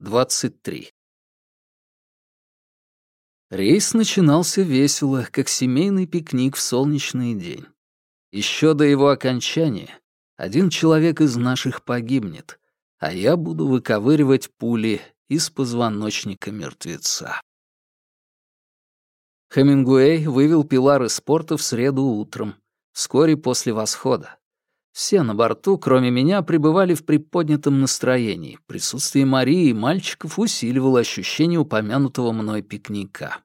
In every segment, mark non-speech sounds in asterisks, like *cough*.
23. Рейс начинался весело, как семейный пикник в солнечный день. Еще до его окончания один человек из наших погибнет, а я буду выковыривать пули из позвоночника мертвеца. Хемингуэй вывел Пилар из порта в среду утром, вскоре после восхода. Все на борту, кроме меня, пребывали в приподнятом настроении. Присутствие Марии и мальчиков усиливало ощущение упомянутого мной пикника.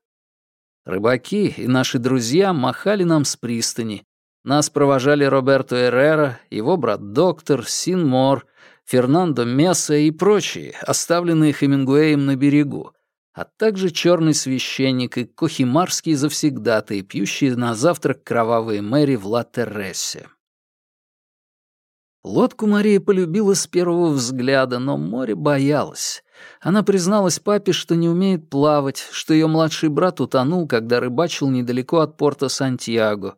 Рыбаки и наши друзья махали нам с пристани. Нас провожали Роберто Эррера, его брат-доктор, Син Мор, Фернандо Месса и прочие, оставленные Хемингуэем на берегу, а также черный священник и кохимарские завсегдатые, пьющие на завтрак кровавые мэри в Ла-Терресе. Лодку Мария полюбила с первого взгляда, но море боялась. Она призналась папе, что не умеет плавать, что ее младший брат утонул, когда рыбачил недалеко от порта Сантьяго.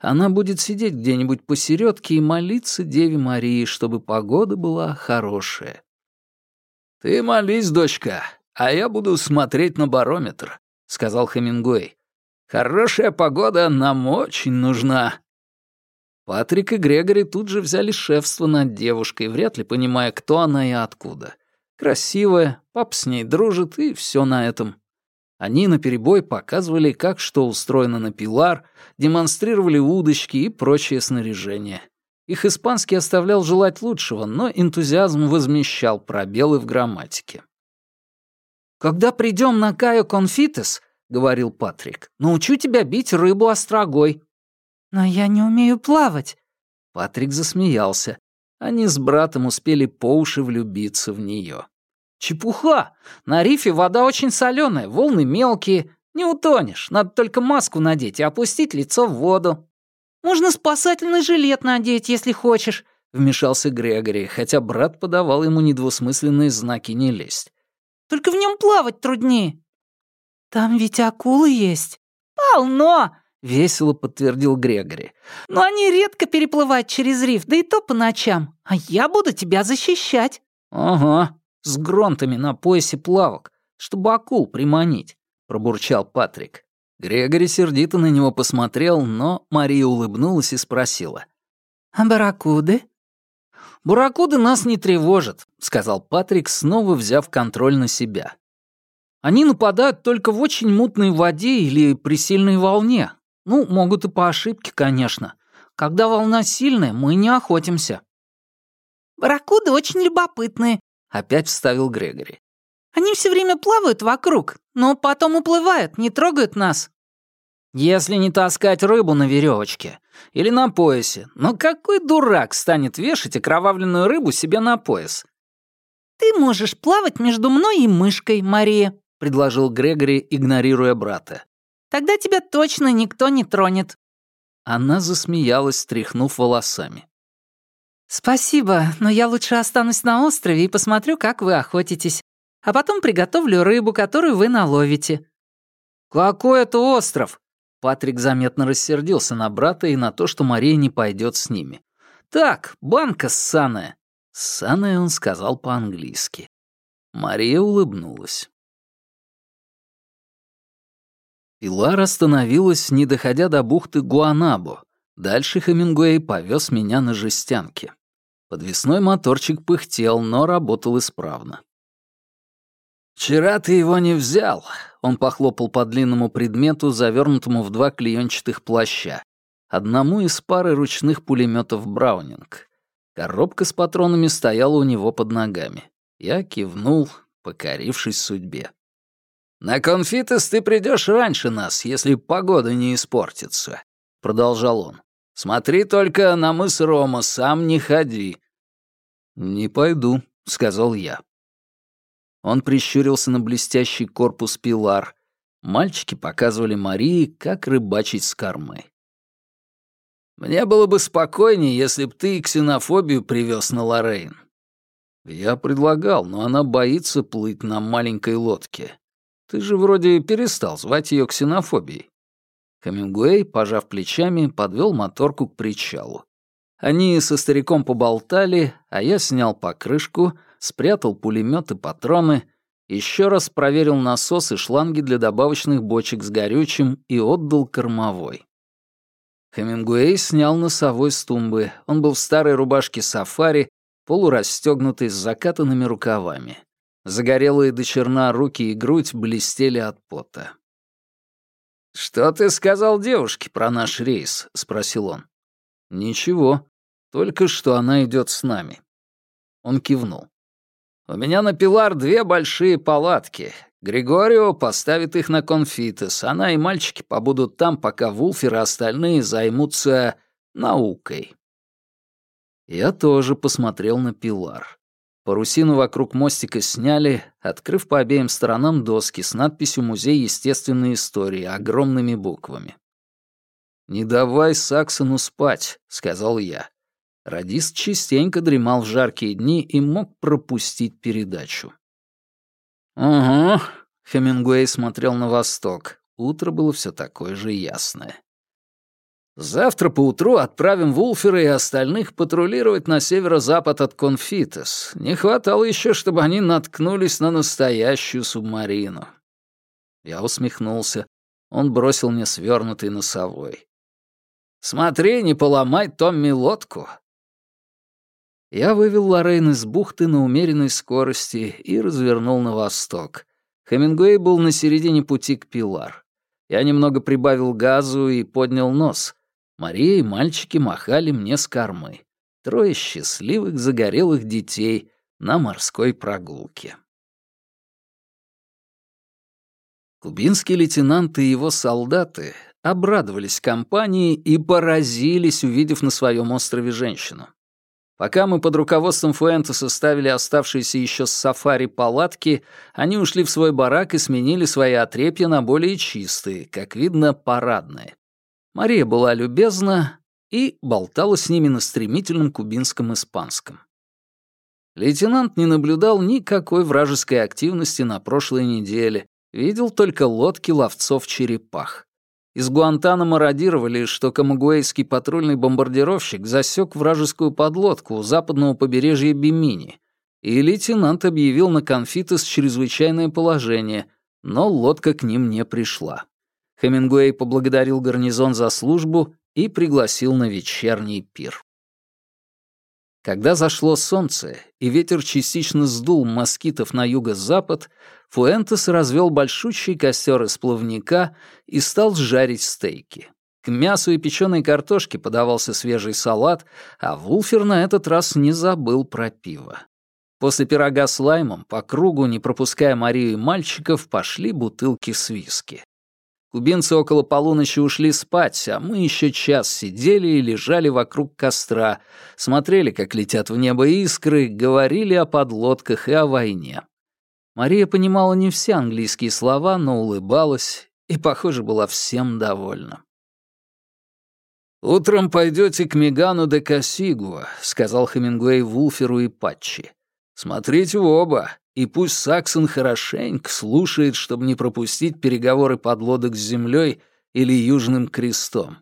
Она будет сидеть где-нибудь посередке и молиться Деве Марии, чтобы погода была хорошая. «Ты молись, дочка, а я буду смотреть на барометр», — сказал Хемингуэй. «Хорошая погода нам очень нужна». Патрик и Грегори тут же взяли шефство над девушкой, вряд ли понимая, кто она и откуда. Красивая, пап с ней дружит, и все на этом. Они наперебой показывали, как что устроено на пилар, демонстрировали удочки и прочее снаряжение. Их испанский оставлял желать лучшего, но энтузиазм возмещал пробелы в грамматике. «Когда придем на Кайо Конфитес», — говорил Патрик, — «научу тебя бить рыбу острогой». «Но я не умею плавать». Патрик засмеялся. Они с братом успели по уши влюбиться в нее. «Чепуха! На рифе вода очень соленая, волны мелкие. Не утонешь, надо только маску надеть и опустить лицо в воду». «Можно спасательный жилет надеть, если хочешь», — вмешался Грегори, хотя брат подавал ему недвусмысленные знаки не лезть. «Только в нем плавать труднее». «Там ведь акулы есть». «Полно!» — весело подтвердил Грегори. «Но они редко переплывают через риф, да и то по ночам. А я буду тебя защищать». «Ага, с гронтами на поясе плавок, чтобы акул приманить», — пробурчал Патрик. Грегори сердито на него посмотрел, но Мария улыбнулась и спросила. «А барракуды?» «Барракуды нас не тревожат», — сказал Патрик, снова взяв контроль на себя. «Они нападают только в очень мутной воде или при сильной волне, ну, могут и по ошибке, конечно. Когда волна сильная, мы не охотимся». «Барракуды очень любопытные», — опять вставил Грегори. «Они все время плавают вокруг, но потом уплывают, не трогают нас». «Если не таскать рыбу на веревочке или на поясе, но какой дурак станет вешать окровавленную рыбу себе на пояс?» «Ты можешь плавать между мной и мышкой, Мария», — предложил Грегори, игнорируя брата. Тогда тебя точно никто не тронет». Она засмеялась, стряхнув волосами. «Спасибо, но я лучше останусь на острове и посмотрю, как вы охотитесь. А потом приготовлю рыбу, которую вы наловите». «Какой это остров?» Патрик заметно рассердился на брата и на то, что Мария не пойдет с ними. «Так, банка ссаная». «Ссаная» он сказал по-английски. Мария улыбнулась. Пилар остановилась, не доходя до бухты Гуанабо. Дальше Хемингуэй повез меня на жестянке. Подвесной моторчик пыхтел, но работал исправно. «Вчера ты его не взял», — он похлопал по длинному предмету, завернутому в два клеенчатых плаща. Одному из пары ручных пулеметов «Браунинг». Коробка с патронами стояла у него под ногами. Я кивнул, покорившись судьбе. «На конфитес ты придешь раньше нас, если погода не испортится», — продолжал он. «Смотри только на мыс Рома, сам не ходи». «Не пойду», — сказал я. Он прищурился на блестящий корпус пилар. Мальчики показывали Марии, как рыбачить с кормы. «Мне было бы спокойнее, если б ты ксенофобию привез на Лоррейн». Я предлагал, но она боится плыть на маленькой лодке. Ты же вроде перестал звать ее ксенофобией». Хемингуэй, пожав плечами, подвел моторку к причалу. Они со стариком поболтали, а я снял покрышку, спрятал пулемет и патроны еще раз проверил насос и шланги для добавочных бочек с горючим и отдал кормовой. Хемингуэй снял носовой с тумбы. Он был в старой рубашке сафари, полурастегнутый с закатанными рукавами. Загорелые до черна руки и грудь блестели от пота. «Что ты сказал девушке про наш рейс?» — спросил он. «Ничего. Только что она идет с нами». Он кивнул. «У меня на Пилар две большие палатки. Григорио поставит их на конфитес. Она и мальчики побудут там, пока Вулфер и остальные займутся наукой». Я тоже посмотрел на Пилар. Парусину вокруг мостика сняли, открыв по обеим сторонам доски с надписью «Музей естественной истории» огромными буквами. «Не давай Саксону спать», — сказал я. Радист частенько дремал в жаркие дни и мог пропустить передачу. «Угу», — Хемингуэй смотрел на восток. Утро было все такое же ясное. Завтра поутру отправим Вулфера и остальных патрулировать на северо-запад от Конфитес. Не хватало еще, чтобы они наткнулись на настоящую субмарину. Я усмехнулся. Он бросил мне свернутый носовой. «Смотри, не поломай Томми лодку!» Я вывел Лоррейн из бухты на умеренной скорости и развернул на восток. Хемингуэй был на середине пути к Пилар. Я немного прибавил газу и поднял нос — Мария и мальчики махали мне с кормы. Трое счастливых загорелых детей на морской прогулке. Кубинский лейтенант и его солдаты обрадовались компании и поразились, увидев на своем острове женщину. Пока мы под руководством Фуэнта составили оставшиеся еще с сафари палатки, они ушли в свой барак и сменили свои отрепья на более чистые, как видно, парадные. Мария была любезна и болтала с ними на стремительном кубинском испанском. Лейтенант не наблюдал никакой вражеской активности на прошлой неделе, видел только лодки ловцов-черепах. Из Гуантанамо радировали, что камагуэйский патрульный бомбардировщик засек вражескую подлодку у западного побережья Бимини, и лейтенант объявил на конфитес чрезвычайное положение, но лодка к ним не пришла. Хемингуэй поблагодарил гарнизон за службу и пригласил на вечерний пир. Когда зашло солнце и ветер частично сдул москитов на юго-запад, Фуэнтес развел большущий костер из плавника и стал жарить стейки. К мясу и печеной картошке подавался свежий салат, а Вулфер на этот раз не забыл про пиво. После пирога с лаймом по кругу, не пропуская Марию и мальчиков, пошли бутылки с виски. Кубинцы около полуночи ушли спать, а мы еще час сидели и лежали вокруг костра, смотрели, как летят в небо искры, говорили о подлодках и о войне. Мария понимала не все английские слова, но улыбалась и, похоже, была всем довольна. «Утром пойдете к Мегану де Касигуа», — сказал Хемингуэй Вулферу и Патчи. «Смотрите в оба, и пусть Саксон хорошенько слушает, чтобы не пропустить переговоры подлодок с землей или Южным крестом.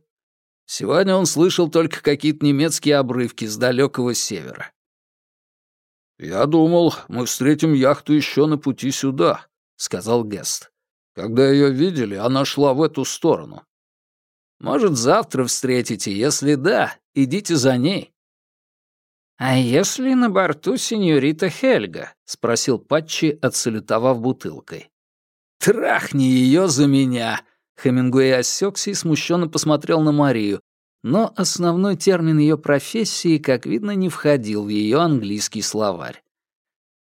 Сегодня он слышал только какие-то немецкие обрывки с далекого севера. «Я думал, мы встретим яхту еще на пути сюда», — сказал Гест. «Когда ее видели, она шла в эту сторону». «Может, завтра встретите. Если да, идите за ней. «А если на борту сеньорита Хельга?» — спросил Патчи, отсалютовав бутылкой. «Трахни ее за меня!» Хемингуэй осекся и смущенно посмотрел на Марию, но основной термин ее профессии, как видно, не входил в ее английский словарь.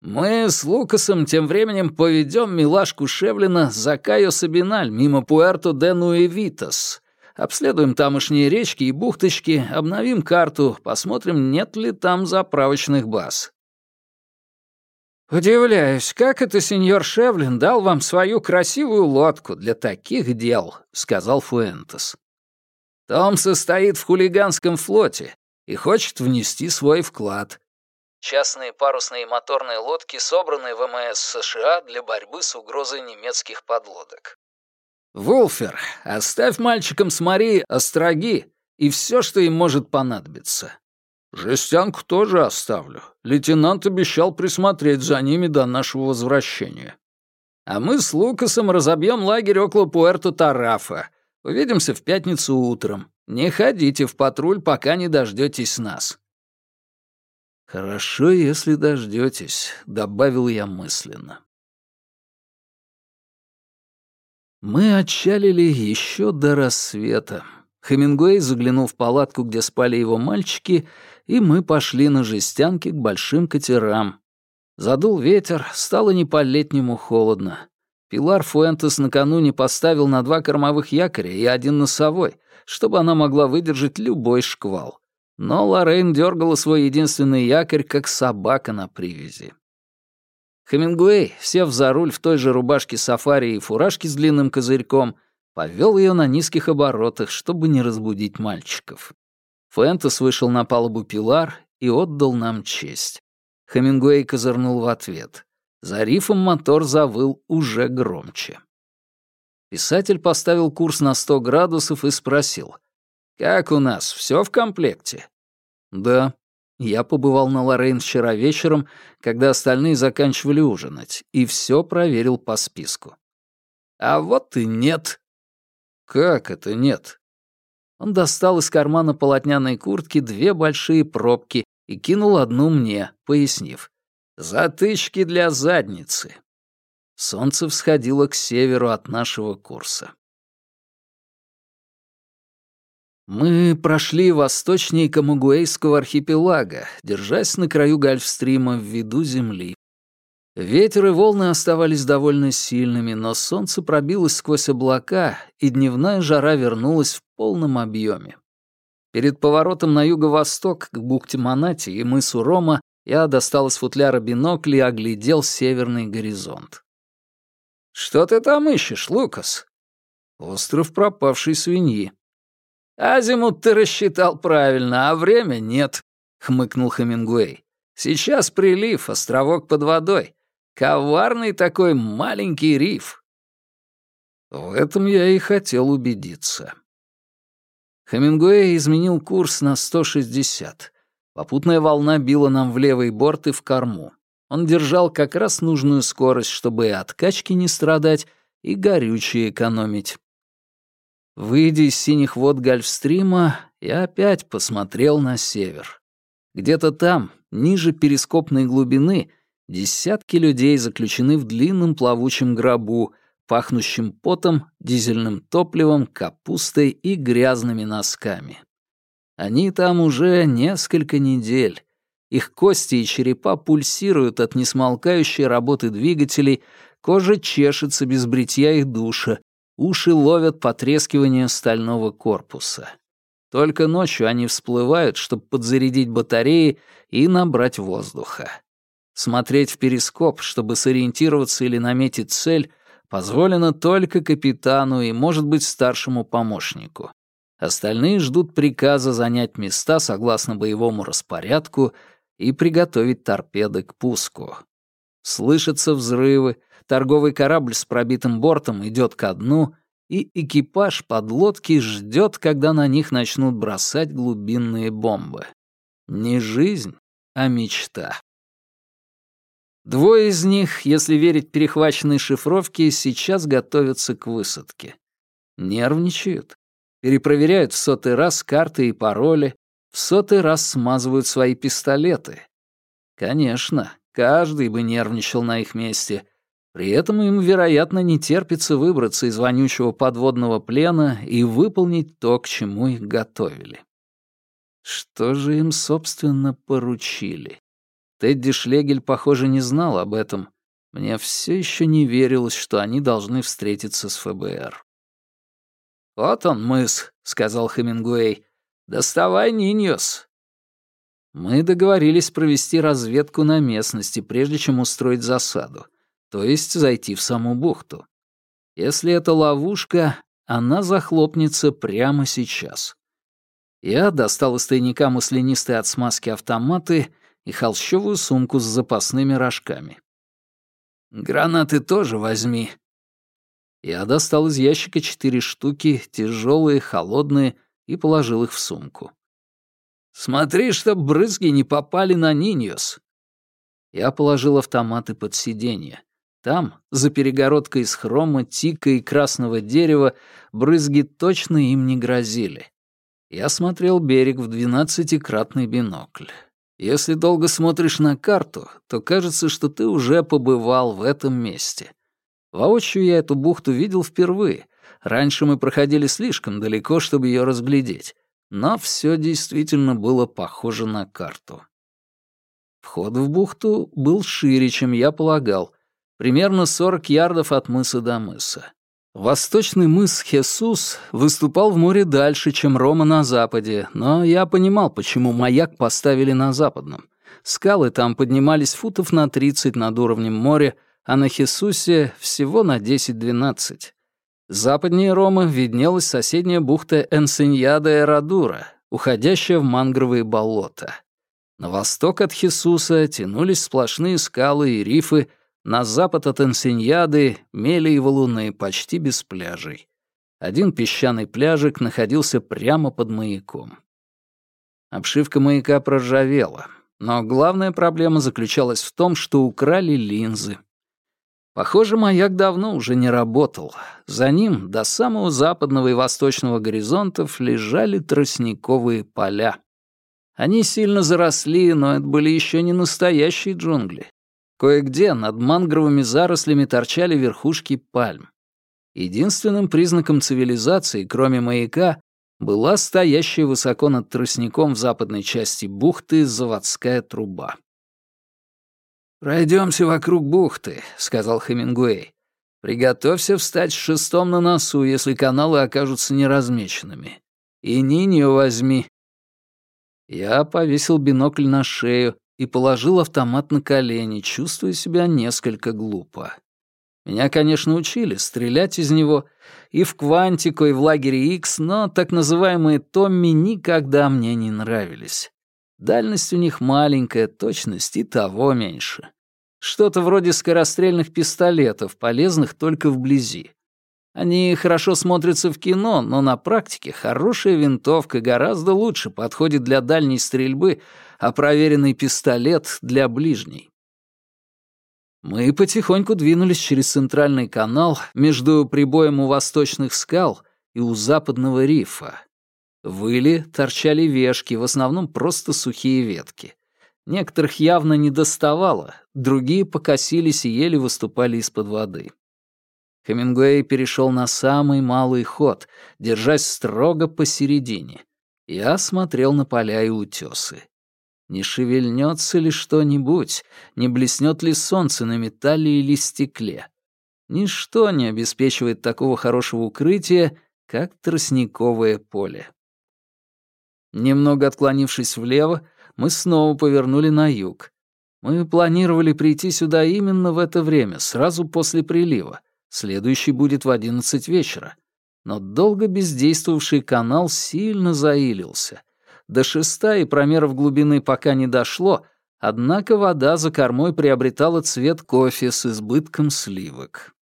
«Мы с Лукасом тем временем поведем милашку Шевлина за Кайо Сабиналь мимо Пуэрто де Нуэвитас, Обследуем тамошние речки и бухточки, обновим карту, посмотрим, нет ли там заправочных баз. «Удивляюсь, как это сеньор Шевлин дал вам свою красивую лодку для таких дел», — сказал Фуэнтес. «Том состоит в хулиганском флоте и хочет внести свой вклад». Частные парусные и моторные лодки, собранные ВМС США для борьбы с угрозой немецких подлодок. «Вулфер, оставь мальчикам с Марией остроги и все, что им может понадобиться. Жестянку тоже оставлю. Лейтенант обещал присмотреть за ними до нашего возвращения». А мы с Лукасом разобьем лагерь около Пуэрто-Тарафа. Увидимся в пятницу утром. Не ходите в патруль, пока не дождетесь нас». «Хорошо, если дождетесь», — добавил я мысленно. Мы отчалили еще до рассвета. Хемингуэй заглянул в палатку, где спали его мальчики, и мы пошли на жестянке к большим катерам. Задул ветер, стало не по-летнему холодно. Пилар Фуэнтес накануне поставил на два кормовых якоря и один носовой, чтобы она могла выдержать любой шквал. Но Лоррейн дергала свой единственный якорь, как собака на привязи. Хемингуэй, сев за руль в той же рубашке сафари и фуражке с длинным козырьком, повел ее на низких оборотах, чтобы не разбудить мальчиков. Фэнтес вышел на палубу Пилар и отдал нам честь. Хемингуэй козырнул в ответ. За рифом мотор завыл уже громче. Писатель поставил курс на 100 градусов и спросил. «Как у нас, все в комплекте?» «Да», я побывал на Лоррейн вчера вечером, когда остальные заканчивали ужинать, и все проверил по списку. А вот и нет. Как это нет? Он достал из кармана полотняной куртки две большие пробки и кинул одну мне, пояснив. «Затычки для задницы». Солнце всходило к северу от нашего курса. Мы прошли восточнее Камагуэйского архипелага, держась на краю Гольфстрима в виду земли. Ветер и волны оставались довольно сильными, но солнце пробилось сквозь облака, и дневная жара вернулась в полном объеме. Перед поворотом на юго-восток к бухте Монати и мысу Рома я достал из футляра бинокль и оглядел северный горизонт. «Что ты там ищешь, Лукас?» «Остров пропавшей свиньи», «Азимут ты рассчитал правильно, а время нет», — хмыкнул Хемингуэй. «Сейчас прилив, островок под водой. Коварный такой маленький риф». В этом я и хотел убедиться. Хемингуэй изменил курс на 160. Попутная волна била нам в левый борт и в корму. Он держал как раз нужную скорость, чтобы и от качки не страдать, и горючее экономить. Выйдя из синих вод Гольфстрима, я опять посмотрел на север. Где-то там, ниже перископной глубины, десятки людей заключены в длинном плавучем гробу, пахнущем потом, дизельным топливом, капустой и грязными носками. Они там уже несколько недель. Их кости и черепа пульсируют от несмолкающей работы двигателей, кожа чешется без бритья и душа, Уши ловят потрескивание стального корпуса. Только ночью они всплывают, чтобы подзарядить батареи и набрать воздуха. Смотреть в перископ, чтобы сориентироваться или наметить цель, позволено только капитану и, может быть, старшему помощнику. Остальные ждут приказа занять места согласно боевому распорядку и приготовить торпеды к пуску. Слышатся взрывы, торговый корабль с пробитым бортом идет ко дну, и экипаж подлодки ждет, когда на них начнут бросать глубинные бомбы. Не жизнь, а мечта. Двое из них, если верить перехваченной шифровке, сейчас готовятся к высадке. Нервничают, перепроверяют в сотый раз карты и пароли, в сотый раз смазывают свои пистолеты. Конечно, каждый бы нервничал на их месте, при этом им, вероятно, не терпится выбраться из вонючего подводного плена и выполнить то, к чему их готовили. Что же им, собственно, поручили? Тедди Шлегель, похоже, не знал об этом. Мне все еще не верилось, что они должны встретиться с ФБР. «Вот он, мыс», — сказал Хемингуэй. «Доставай Ниньос». Мы договорились провести разведку на местности, прежде чем устроить засаду то есть зайти в саму бухту. Если это ловушка, она захлопнется прямо сейчас. Я достал из тайника маслянистые от смазки автоматы и холщовую сумку с запасными рожками. «Гранаты тоже возьми». Я достал из ящика четыре штуки, тяжелые, холодные, и положил их в сумку. «Смотри, чтоб брызги не попали на Ниньос». Я положил автоматы под сиденье. Там, за перегородкой из хрома, тика и красного дерева, брызги точно им не грозили. Я смотрел берег в двенадцатикратный бинокль. Если долго смотришь на карту, то кажется, что ты уже побывал в этом месте. Воочию я эту бухту видел впервые. Раньше мы проходили слишком далеко, чтобы ее разглядеть. Но все действительно было похоже на карту. Вход в бухту был шире, чем я полагал, примерно 40 ярдов от мыса до мыса. Восточный мыс Хесус выступал в море дальше, чем Рома на западе, но я понимал, почему маяк поставили на западном. Скалы там поднимались футов на 30 над уровнем моря, а на Хесусе всего на 10-12. Западнее Рома виднелась соседняя бухта Энсиньяда-Эрадура, уходящая в мангровые болота. На восток от Хисуса тянулись сплошные скалы и рифы, на запад от Энсиньяды — мели и валуны, почти без пляжей. Один песчаный пляжик находился прямо под маяком. Обшивка маяка проржавела, но главная проблема заключалась в том, что украли линзы. Похоже, маяк давно уже не работал. За ним до самого западного и восточного горизонтов лежали тростниковые поля. Они сильно заросли, но это были еще не настоящие джунгли. Кое-где над мангровыми зарослями торчали верхушки пальм. Единственным признаком цивилизации, кроме маяка, была стоящая высоко над тростником в западной части бухты заводская труба. «Пройдемся вокруг бухты», — сказал Хемингуэй. «Приготовься встать с шестом на носу, если каналы окажутся неразмеченными. И Нинью возьми». Я повесил бинокль на шею и положил автомат на колени, чувствуя себя несколько глупо. Меня, конечно, учили стрелять из него и в Квантико, и в лагере X, но так называемые Томми никогда мне не нравились. Дальность у них маленькая, точность и того меньше. Что-то вроде скорострельных пистолетов, полезных только вблизи. Они хорошо смотрятся в кино, но на практике хорошая винтовка гораздо лучше подходит для дальней стрельбы, а проверенный пистолет — для ближней. Мы потихоньку двинулись через центральный канал между прибоем у восточных скал и у западного рифа. В иле торчали вешки, в основном просто сухие ветки. Некоторых явно не доставало, другие покосились и еле выступали из-под воды. Хемингуэй перешел на самый малый ход, держась строго посередине. Я смотрел на поля и утесы. Не шевельнется ли что-нибудь, не блеснет ли солнце на металле или стекле. Ничто не обеспечивает такого хорошего укрытия, как тростниковое поле. Немного отклонившись влево, мы снова повернули на юг. Мы планировали прийти сюда именно в это время, сразу после прилива. Следующий будет в одиннадцать вечера. Но долго бездействовавший канал сильно заилился. До шеста и промеров глубины пока не дошло, однако вода за кормой приобретала цвет кофе с избытком сливок.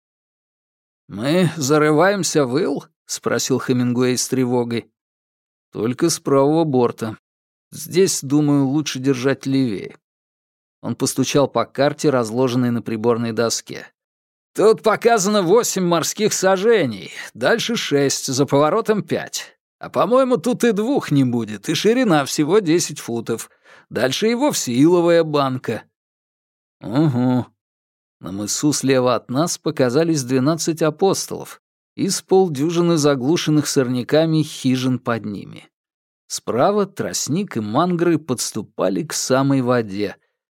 «Мы зарываемся в ил?» — спросил Хемингуэй с тревогой. Только с правого борта. Здесь, думаю, лучше держать левее. Он постучал по карте, разложенной на приборной доске. Тут показано восемь морских сажений, дальше шесть, за поворотом пять. А по-моему, тут и двух не будет, и ширина всего десять футов. Дальше и вовсе иловая банка. Угу. На мысу слева от нас показались двенадцать апостолов, и с полдюжины заглушенных сорняками хижин под ними. Справа тростник и мангры подступали к самой воде.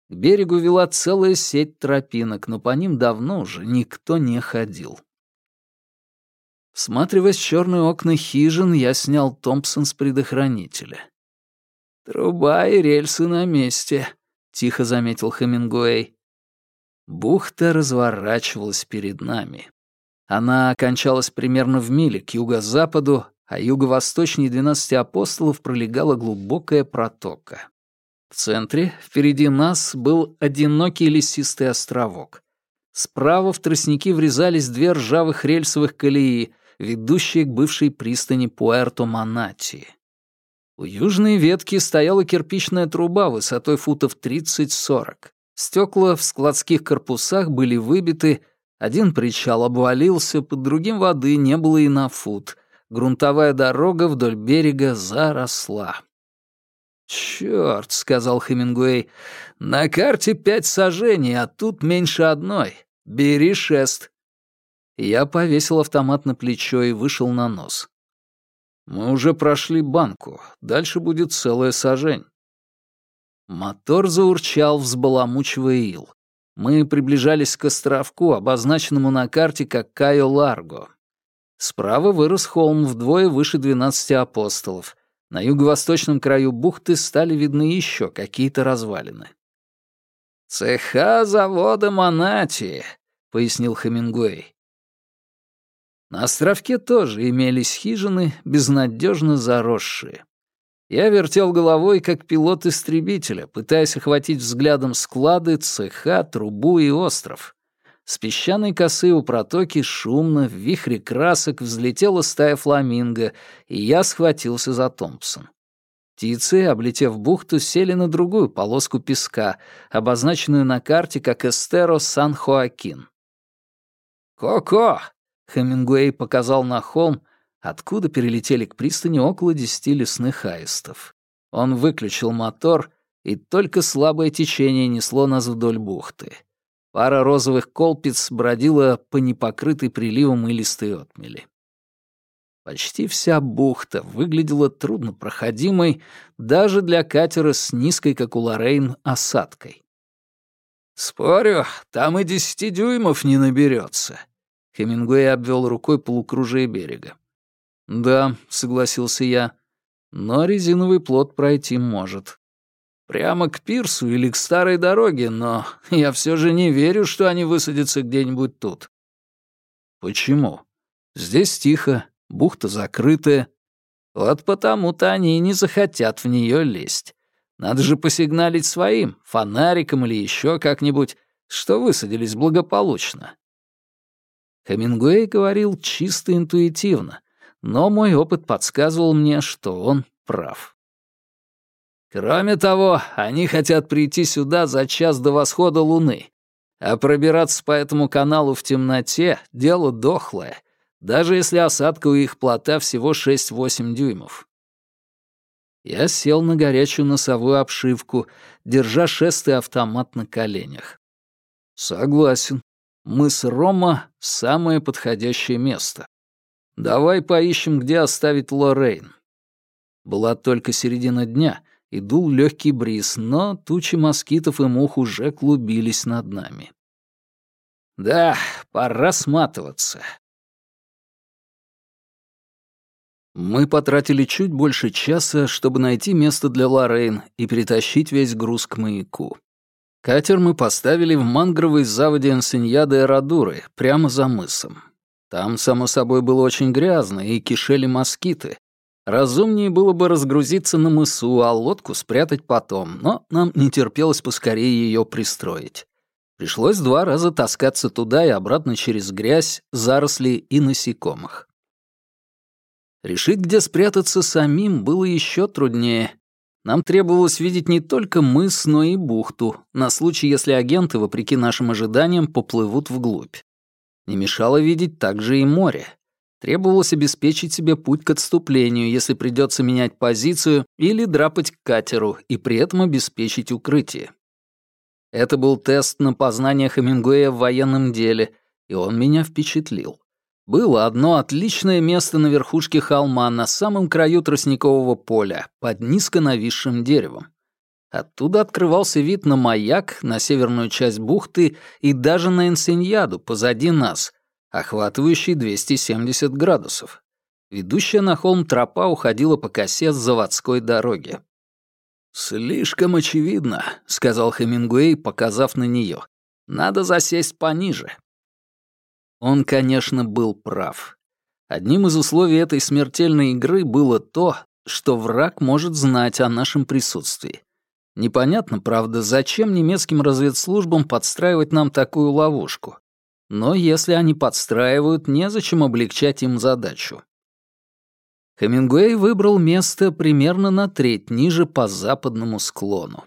К берегу вела целая сеть тропинок, но по ним давно уже никто не ходил. Всматриваясь в черные окна хижин, я снял Томпсон с предохранителя. «Труба и рельсы на месте», — тихо заметил Хемингуэй. Бухта разворачивалась перед нами. Она окончалась примерно в миле к юго-западу, а юго-восточнее двенадцати апостолов пролегала глубокая протока. В центре, впереди нас, был одинокий лесистый островок. Справа в тростники врезались две ржавых рельсовых колеи, ведущие к бывшей пристани Пуэрто-Монати. У южной ветки стояла кирпичная труба высотой футов 30-40. Стекла в складских корпусах были выбиты, Один причал обвалился, под другим воды не было и на фут. Грунтовая дорога вдоль берега заросла. «Чёрт», — сказал Хемингуэй, — «на карте пять сажений, а тут меньше одной. Бери шест». Я повесил автомат на плечо и вышел на нос. «Мы уже прошли банку, дальше будет целая сажень». Мотор заурчал, взбаламучивая ил. Мы приближались к островку, обозначенному на карте как Кайо-Ларго. Справа вырос холм вдвое выше двенадцати апостолов. На юго-восточном краю бухты стали видны еще какие-то развалины. «Цеха завода Монати», — пояснил Хемингуэй. На островке тоже имелись хижины, безнадежно заросшие. Я вертел головой, как пилот истребителя, пытаясь охватить взглядом склады, цеха, трубу и остров. С песчаной косы у протоки шумно, в вихре красок взлетела стая фламинго, и я схватился за Томпсон. Птицы, облетев бухту, сели на другую полоску песка, обозначенную на карте как Эстеро Сан-Хоакин. «Ко-ко!» — Хемингуэй показал на холм, откуда перелетели к пристани около десяти лесных аистов. Он выключил мотор, и только слабое течение несло нас вдоль бухты. Пара розовых колпиц бродила по непокрытой приливом илистой отмели. Почти вся бухта выглядела труднопроходимой даже для катера с низкой, как у Лоррейн, осадкой. «Спорю, там и десяти дюймов не наберется. Хемингуэй обвел рукой полукружие берега. «Да», — согласился я, — «но резиновый плот пройти может». «Прямо к пирсу или к старой дороге, но я все же не верю, что они высадятся где-нибудь тут». «Почему? Здесь тихо, бухта закрытая. Вот потому-то они и не захотят в нее лезть. Надо же посигналить своим, фонариком или еще как-нибудь, что высадились благополучно». Хемингуэй говорил чисто интуитивно, но мой опыт подсказывал мне, что он прав. Кроме того, они хотят прийти сюда за час до восхода Луны, а пробираться по этому каналу в темноте — дело дохлое, даже если осадка у их плота всего 6-8 дюймов. Я сел на горячую носовую обшивку, держа шест и автомат на коленях. Согласен. Мыс Рома — самое подходящее место. Давай поищем, где оставить Лоррейн. Была только середина дня, и дул легкий бриз, но тучи москитов и мух уже клубились над нами. Да, пора сматываться. Мы потратили чуть больше часа, чтобы найти место для Лоррейн и перетащить весь груз к маяку. Катер мы поставили в мангровой заводе Энсиньяда Эрадуры, прямо за мысом. Там, само собой, было очень грязно и кишели москиты. Разумнее было бы разгрузиться на мысу, а лодку спрятать потом, но нам не терпелось поскорее ее пристроить. Пришлось два раза таскаться туда и обратно через грязь, заросли и насекомых. Решить, где спрятаться самим, было еще труднее. Нам требовалось видеть не только мыс, но и бухту, на случай, если агенты, вопреки нашим ожиданиям, поплывут вглубь. Не мешало видеть также и море. Требовалось обеспечить себе путь к отступлению, если придется менять позицию или драпать к катеру, и при этом обеспечить укрытие. Это был тест на познание Хемингуэя в военном деле, и он меня впечатлил. Было одно отличное место на верхушке холма на самом краю тростникового поля, под низко нависшим деревом. Оттуда открывался вид на маяк, на северную часть бухты и даже на Энсиньяду позади нас, охватывающий 270 градусов. Ведущая на холм тропа уходила по косе с заводской дороги. «Слишком очевидно», — сказал Хемингуэй, показав на нее. «Надо засесть пониже». Он, конечно, был прав. Одним из условий этой смертельной игры было то, что враг может знать о нашем присутствии. Непонятно, правда, зачем немецким разведслужбам подстраивать нам такую ловушку. Но если они подстраивают, незачем облегчать им задачу. Хемингуэй выбрал место примерно на треть ниже по западному склону.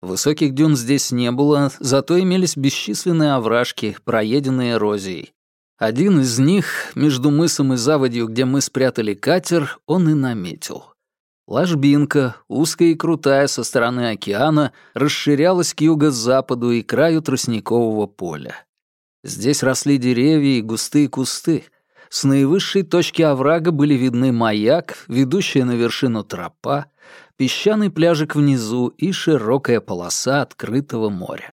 Высоких дюн здесь не было, зато имелись бесчисленные овражки, проеденные эрозией. Один из них, между мысом и заводью, где мы спрятали катер, он и наметил. Ложбинка, узкая и крутая со стороны океана, расширялась к юго-западу и краю тростникового поля. Здесь росли деревья и густые кусты. С наивысшей точки оврага были видны маяк, ведущая на вершину тропа, песчаный пляжик внизу и широкая полоса открытого моря.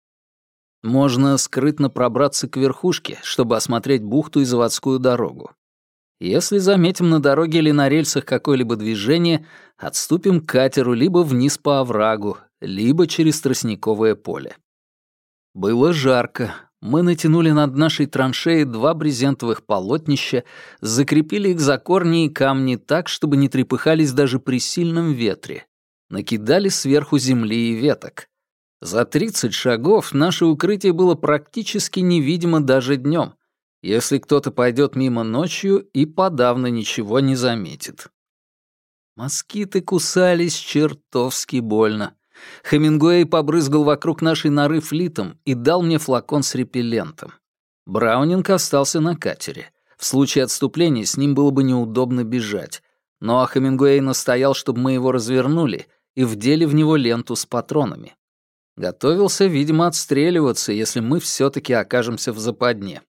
Можно скрытно пробраться к верхушке, чтобы осмотреть бухту и заводскую дорогу. Если заметим на дороге или на рельсах какое-либо движение, отступим к катеру либо вниз по оврагу, либо через тростниковое поле. Было жарко. Мы натянули над нашей траншеей два брезентовых полотнища, закрепили их за корни и камни так, чтобы не трепыхались даже при сильном ветре. Накидали сверху земли и веток. За 30 шагов наше укрытие было практически невидимо даже днем — если кто-то пойдет мимо ночью и подавно ничего не заметит. Москиты кусались чертовски больно. Хемингуэй побрызгал вокруг нашей норы флитом и дал мне флакон с репеллентом. Браунинг остался на катере. В случае отступления с ним было бы неудобно бежать. Но Хемингуэй настоял, чтобы мы его развернули и вдели в него ленту с патронами. Готовился, видимо, отстреливаться, если мы все таки окажемся в западне.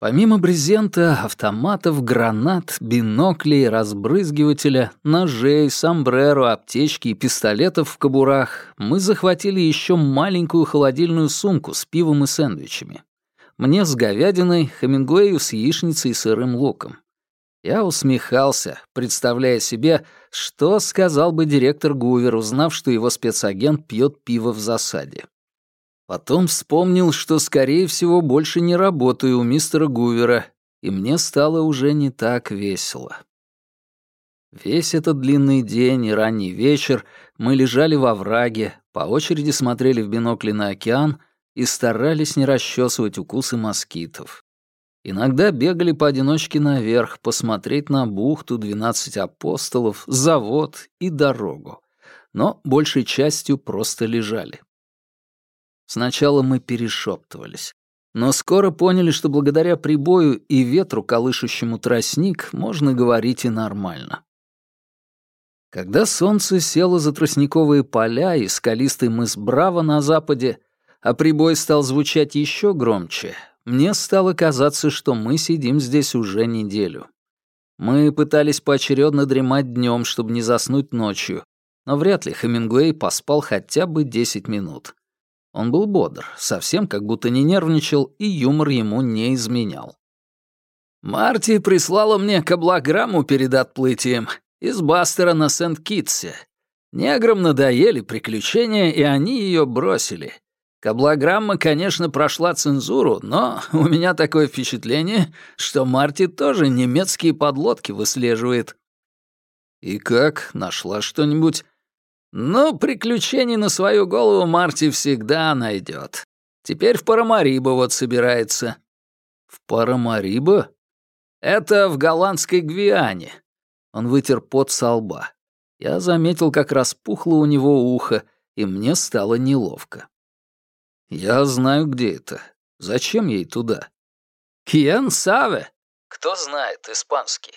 Помимо брезента, автоматов, гранат, биноклей, разбрызгивателя, ножей, сомбреро, аптечки и пистолетов в кобурах, мы захватили еще маленькую холодильную сумку с пивом и сэндвичами. Мне с говядиной, Хемингуэю с яичницей и сырым луком. Я усмехался, представляя себе, что сказал бы директор Гувер, узнав, что его спецагент пьет пиво в засаде. Потом вспомнил, что, скорее всего, больше не работаю у мистера Гувера, и мне стало уже не так весело. Весь этот длинный день и ранний вечер мы лежали во враге, по очереди смотрели в бинокли на океан и старались не расчесывать укусы москитов. Иногда бегали поодиночке наверх, посмотреть на бухту, двенадцать апостолов, завод и дорогу. Но большей частью просто лежали. Сначала мы перешептывались. Но скоро поняли, что благодаря прибою и ветру, колышущему тростник, можно говорить и нормально. Когда солнце село за тростниковые поля и скалистый мыс Браво на западе, а прибой стал звучать еще громче, мне стало казаться, что мы сидим здесь уже неделю. Мы пытались поочередно дремать днем, чтобы не заснуть ночью, но вряд ли Хемингуэй поспал хотя бы 10 минут. Он был бодр, совсем как будто не нервничал, и юмор ему не изменял. «Марти прислала мне каблограмму перед отплытием из Бастера на Сент-Китсе. Неграм надоели приключения, и они ее бросили. Каблограмма, конечно, прошла цензуру, но *laughs* у меня такое впечатление, что Марти тоже немецкие подлодки выслеживает». «И как, нашла что-нибудь?» Ну, приключений на свою голову Марти всегда найдет. Теперь в Парамарибо вот собирается. В Парамарибо? Это в голландской Гвиане. Он вытер пот со лба. Я заметил, как распухло у него ухо, и мне стало неловко. Я знаю, где это. Зачем ей туда? Кьен Саве? Кто знает испанский?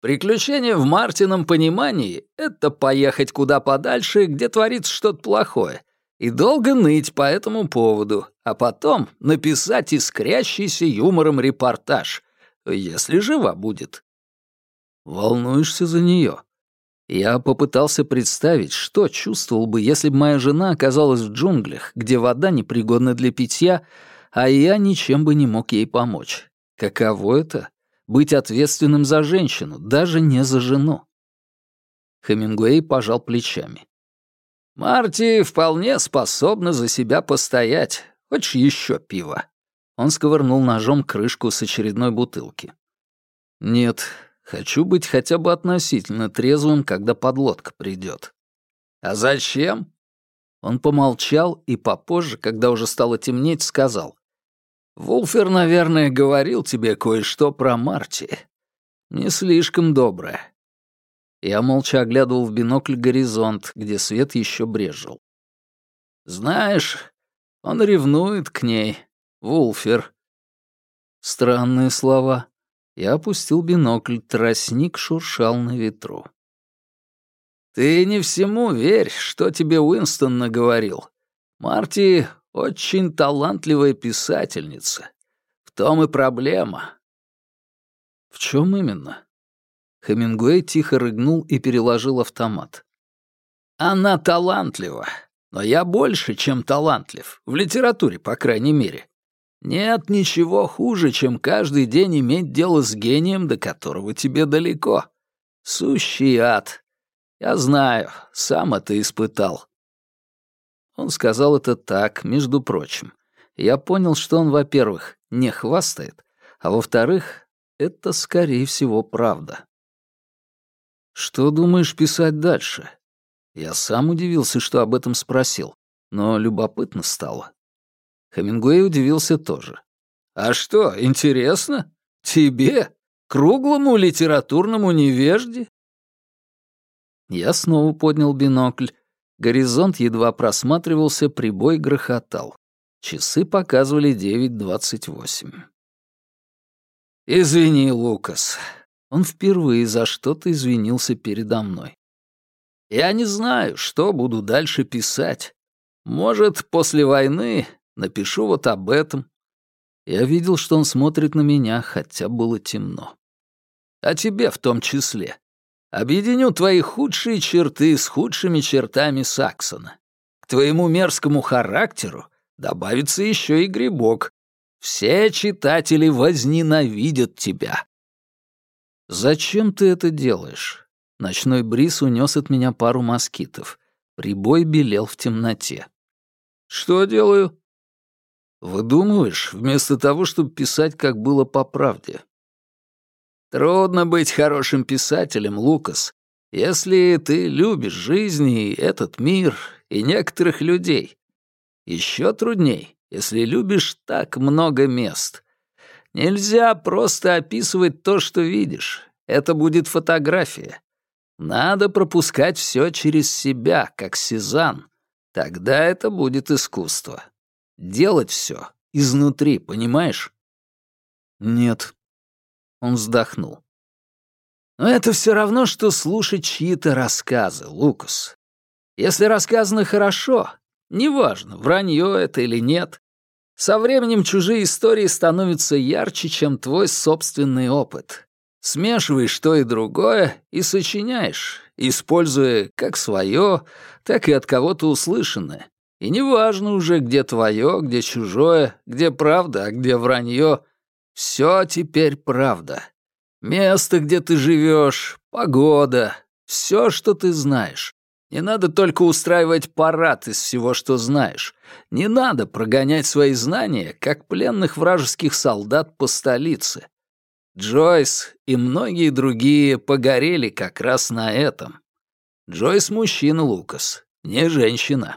Приключение в Мартином понимании — это поехать куда подальше, где творится что-то плохое, и долго ныть по этому поводу, а потом написать искрящийся юмором репортаж, если жива будет. Волнуешься за нее? Я попытался представить, что чувствовал бы, если бы моя жена оказалась в джунглях, где вода непригодна для питья, а я ничем бы не мог ей помочь. Каково это быть ответственным за женщину, даже не за жену. Хемингуэй пожал плечами. «Марти вполне способна за себя постоять. Хочешь еще пива?» Он сковырнул ножом крышку с очередной бутылки. «Нет, хочу быть хотя бы относительно трезвым, когда подлодка придет». «А зачем?» Он помолчал и попозже, когда уже стало темнеть, сказал. Вулфер, наверное, говорил тебе кое-что про Марти. Не слишком доброе. Я молча оглядывал в бинокль горизонт, где свет еще брежил. Знаешь, он ревнует к ней, Вулфер. Странные слова. Я опустил бинокль, тростник шуршал на ветру. «Ты не всему верь, что тебе Уинстон наговорил. Марти очень талантливая писательница. В том и проблема». «В чем именно?» Хемингуэй тихо рыгнул и переложил автомат. «Она талантлива, но я больше, чем талантлив, в литературе, по крайней мере. Нет ничего хуже, чем каждый день иметь дело с гением, до которого тебе далеко. Сущий ад. Я знаю, сам это испытал». Он сказал это так, между прочим. Я понял, что он, во-первых, не хвастает, а во-вторых, это, скорее всего, правда. «Что думаешь писать дальше?» Я сам удивился, что об этом спросил, но любопытно стало. Хемингуэй удивился тоже. «А что, интересно? Тебе? Круглому литературному невежде?» Я снова поднял бинокль. Горизонт едва просматривался, прибой грохотал. Часы показывали 9.28. «Извини, Лукас». Он впервые за что-то извинился передо мной. «Я не знаю, что буду дальше писать. Может, после войны напишу вот об этом». Я видел, что он смотрит на меня, хотя было темно. «А тебе в том числе. Объединю твои худшие черты с худшими чертами Саксона. К твоему мерзкому характеру добавится еще и грибок. Все читатели возненавидят тебя. Зачем ты это делаешь? Ночной бриз унес от меня пару москитов. Прибой белел в темноте. Что делаю? Выдумываешь, вместо того, чтобы писать, как было по правде. Трудно быть хорошим писателем, Лукас, если ты любишь жизнь и этот мир, и некоторых людей. Еще трудней, если любишь так много мест. Нельзя просто описывать то, что видишь. Это будет фотография. Надо пропускать все через себя, как Сезанн. Тогда это будет искусство. Делать все изнутри, понимаешь? Нет, он вздохнул. «Но это все равно, что слушать чьи-то рассказы, Лукас. Если рассказано хорошо, неважно, вранье это или нет, со временем чужие истории становятся ярче, чем твой собственный опыт. Смешиваешь то и другое и сочиняешь, используя как свое, так и от кого-то услышанное. И неважно уже, где твое, где чужое, где правда, а где вранье — все теперь правда. Место, где ты живешь, погода, все, что ты знаешь. Не надо только устраивать парад из всего, что знаешь. Не надо прогонять свои знания, как пленных вражеских солдат по столице. Джойс и многие другие погорели как раз на этом. Джойс — мужчина, Лукас, не женщина.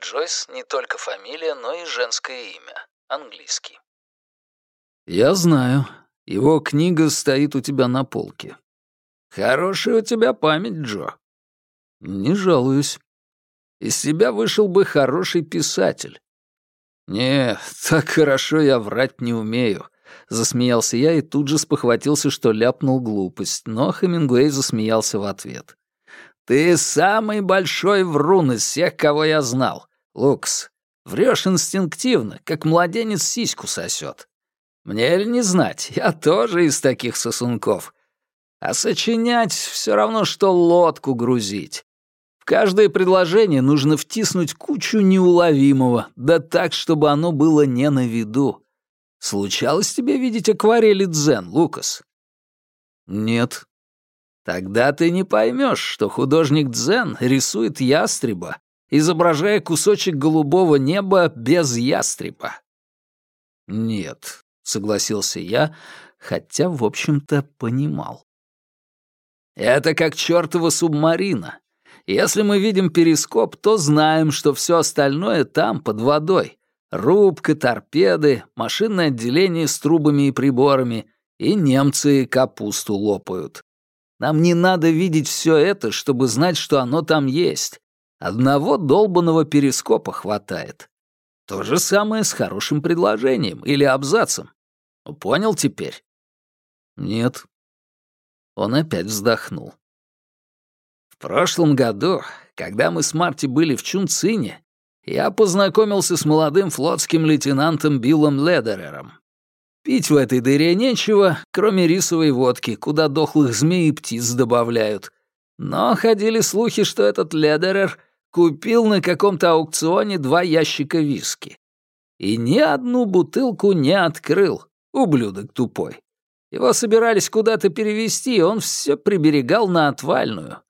Джойс — не только фамилия, но и женское имя, английский. «Я знаю. Его книга стоит у тебя на полке». «Хорошая у тебя память, Джо». «Не жалуюсь. Из себя вышел бы хороший писатель». «Не, так хорошо я врать не умею», — засмеялся я и тут же спохватился, что ляпнул глупость, но Хемингуэй засмеялся в ответ. «Ты самый большой врун из всех, кого я знал, Лукс. Врешь инстинктивно, как младенец сиську сосет. Мне ли не знать, я тоже из таких сосунков. А сочинять все равно, что лодку грузить. В каждое предложение нужно втиснуть кучу неуловимого, да так, чтобы оно было не на виду. Случалось тебе видеть акварели дзен, Лукас? Нет. Тогда ты не поймешь, что художник дзен рисует ястреба, изображая кусочек голубого неба без ястреба. Нет, согласился я, хотя, в общем-то, понимал. Это как чертова субмарина. Если мы видим перископ, то знаем, что все остальное там, под водой. Рубка, торпеды, машинное отделение с трубами и приборами, и немцы капусту лопают. Нам не надо видеть все это, чтобы знать, что оно там есть. Одного долбанного перископа хватает. То же самое с хорошим предложением или абзацем. Понял теперь? Нет. Он опять вздохнул. В прошлом году, когда мы с Марти были в Чунцине, я познакомился с молодым флотским лейтенантом Биллом Ледерером. Пить в этой дыре нечего, кроме рисовой водки, куда дохлых змей и птиц добавляют. Но ходили слухи, что этот Ледерер купил на каком-то аукционе два ящика виски. И ни одну бутылку не открыл, ублюдок тупой. Его собирались куда-то перевезти, он все приберегал на отвальную.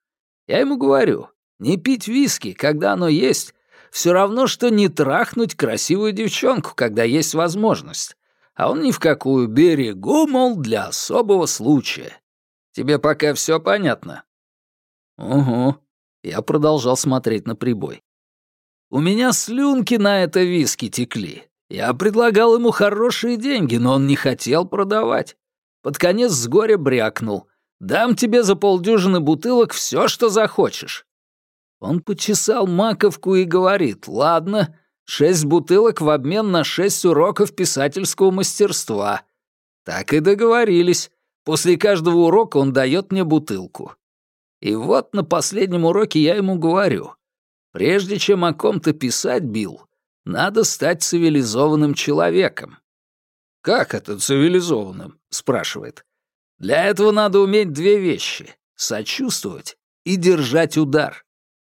Я ему говорю, не пить виски, когда оно есть, все равно, что не трахнуть красивую девчонку, когда есть возможность. А он ни в какую берегу, мол, для особого случая. Тебе пока все понятно? Угу. Я продолжал смотреть на прибой. У меня слюнки на это виски текли. Я предлагал ему хорошие деньги, но он не хотел продавать. Под конец с горя брякнул. «Дам тебе за полдюжины бутылок все, что захочешь». Он почесал маковку и говорит, «Ладно, шесть бутылок в обмен на шесть уроков писательского мастерства». Так и договорились. После каждого урока он дает мне бутылку. И вот на последнем уроке я ему говорю, прежде чем о ком-то писать, Билл, надо стать цивилизованным человеком. «Как это цивилизованным?» — спрашивает. «Для этого надо уметь две вещи — сочувствовать и держать удар.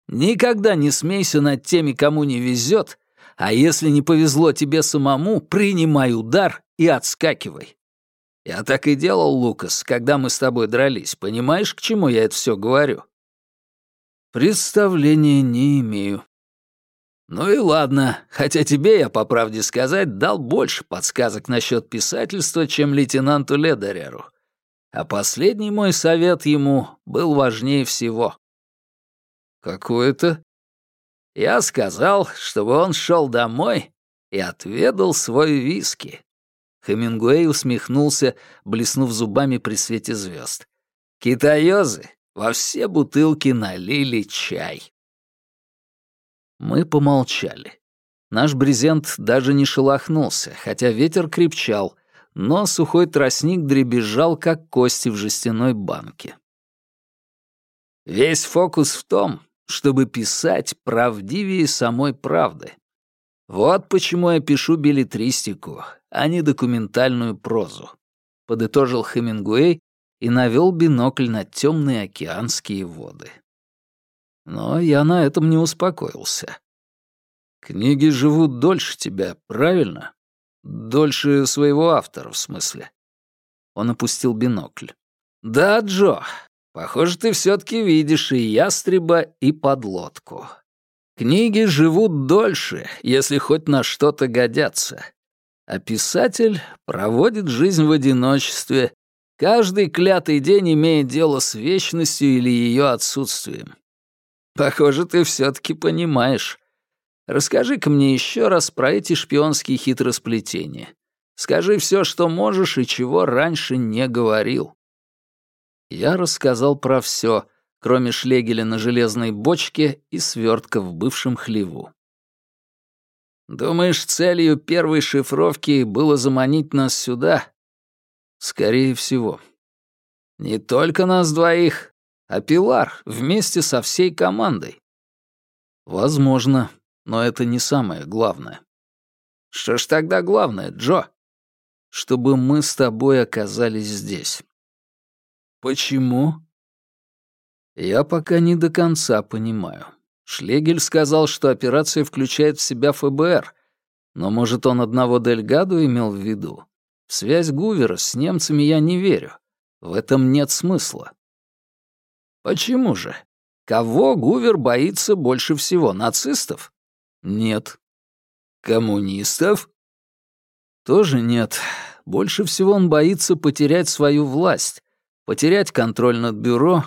Никогда не смейся над теми, кому не везет, а если не повезло тебе самому, принимай удар и отскакивай. Я так и делал, Лукас, когда мы с тобой дрались. Понимаешь, к чему я это все говорю? Представления не имею. Ну и ладно, хотя тебе я, по правде сказать, дал больше подсказок насчет писательства, чем лейтенанту Ледереру. А последний мой совет ему был важнее всего. Какой это? Я сказал, чтобы он шел домой и отведал свой виски. Хемингуэй усмехнулся, блеснув зубами при свете звезд. «Китаёзы во все бутылки налили чай». Мы помолчали. Наш брезент даже не шелохнулся, хотя ветер крепчал, но сухой тростник дребезжал, как кости в жестяной банке. Весь фокус в том, чтобы писать правдивее самой правды. Вот почему я пишу билетристику, а не документальную прозу», — подытожил Хемингуэй и навел бинокль на темные океанские воды. Но я на этом не успокоился. Книги живут дольше тебя, правильно? Дольше своего автора, в смысле. Он опустил бинокль. Да, Джо, похоже, ты все-таки видишь и ястреба, и подлодку. Книги живут дольше, если хоть на что-то годятся. А писатель проводит жизнь в одиночестве, каждый клятый день имеет дело с вечностью или ее отсутствием. Похоже, ты все-таки понимаешь. Расскажи-ка мне еще раз про эти шпионские хитросплетения. Скажи все, что можешь и чего раньше не говорил. Я рассказал про все, кроме шлегеля на железной бочке и свертка в бывшем хлеву. Думаешь, целью первой шифровки было заманить нас сюда? Скорее всего. Не только нас двоих, а Пилар вместе со всей командой. Возможно, но это не самое главное. Что ж тогда главное, Джо? Чтобы мы с тобой оказались здесь. Почему? Я пока не до конца понимаю. Шлегель сказал, что операция включает в себя ФБР, но, может, он одного Дельгаду имел в виду? В связь Гувера с немцами я не верю. В этом нет смысла. Почему же? Кого Гувер боится больше всего, нацистов? Нет. Коммунистов? Тоже нет. Больше всего он боится потерять свою власть, потерять контроль над бюро,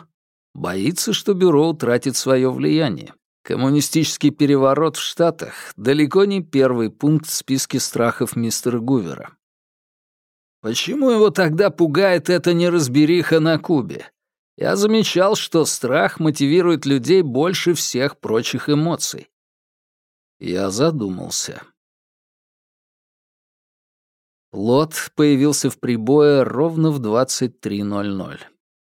боится, что бюро утратит свое влияние. Коммунистический переворот в Штатах далеко не первый пункт в списке страхов мистера Гувера. Почему его тогда пугает эта неразбериха на Кубе? Я замечал, что страх мотивирует людей больше всех прочих эмоций. Я задумался. Плот появился в прибое ровно в 23.00.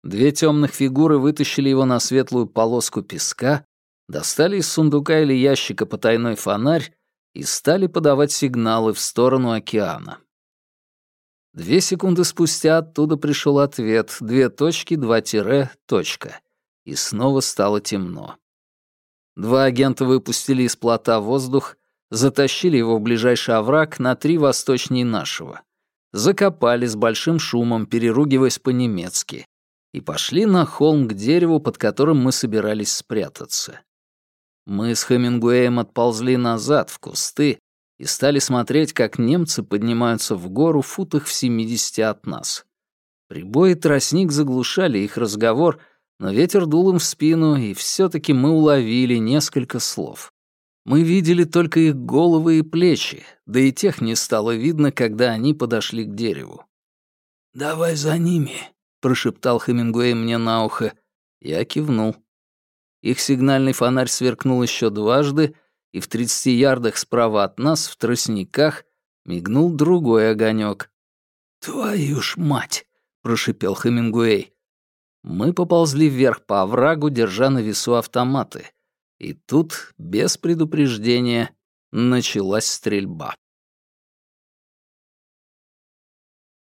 Две темных фигуры вытащили его на светлую полоску песка, достали из сундука или ящика потайной фонарь и стали подавать сигналы в сторону океана. Две секунды спустя оттуда пришел ответ, две точки, два тире, точка. И снова стало темно. Два агента выпустили из плота воздух, затащили его в ближайший овраг на три восточнее нашего. Закопали с большим шумом, переругиваясь по-немецки. И пошли на холм к дереву, под которым мы собирались спрятаться. Мы с Хемингуэем отползли назад, в кусты, и стали смотреть, как немцы поднимаются в гору футах в 70 от нас. Прибой и тростник заглушали их разговор, но ветер дул им в спину, и все таки мы уловили несколько слов. Мы видели только их головы и плечи, да и тех не стало видно, когда они подошли к дереву. «Давай за ними», — прошептал Хемингуэй мне на ухо. Я кивнул. Их сигнальный фонарь сверкнул еще дважды, и в тридцати ярдах справа от нас, в тростниках, мигнул другой огонек. «Твою ж мать!» — прошипел Хемингуэй. Мы поползли вверх по оврагу, держа на весу автоматы. И тут, без предупреждения, началась стрельба.